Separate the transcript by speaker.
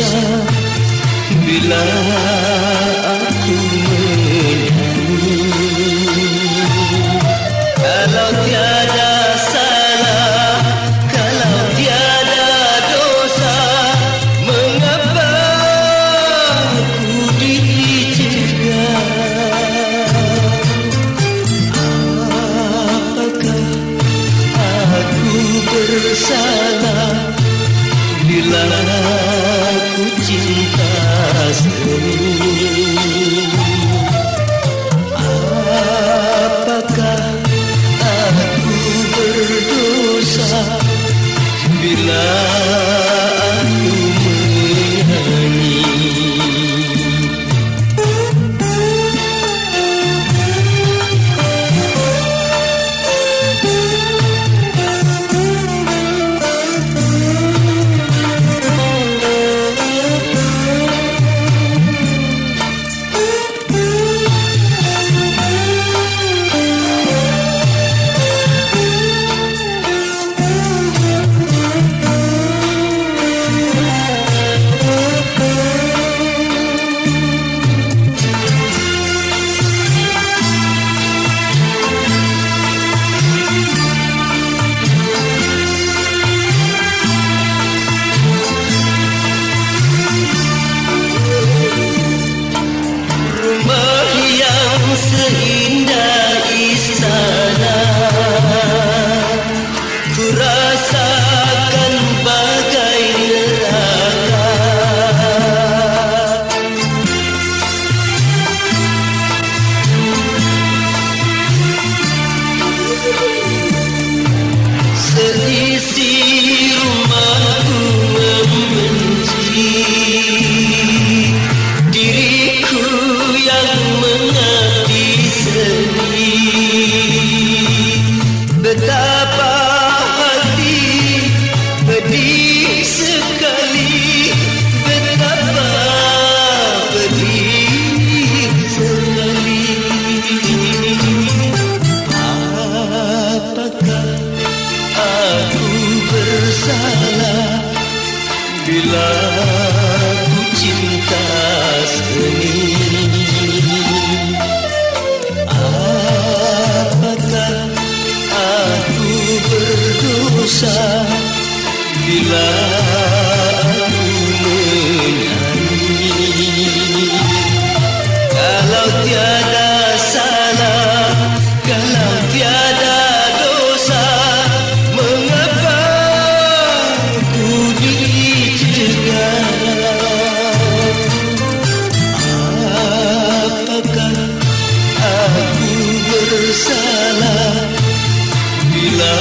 Speaker 1: Bila aku menyanyi Kalau tiada salah Kalau tiada dosa Mengapa ku dicegat Apakah aku bersalah? Bila cinta seni Apakah aku berdosa Bila Giữ. salah bila ku cinta sendiri. apakah aku berdosa bila aku menyanyi kalau tiada bersalah. Bila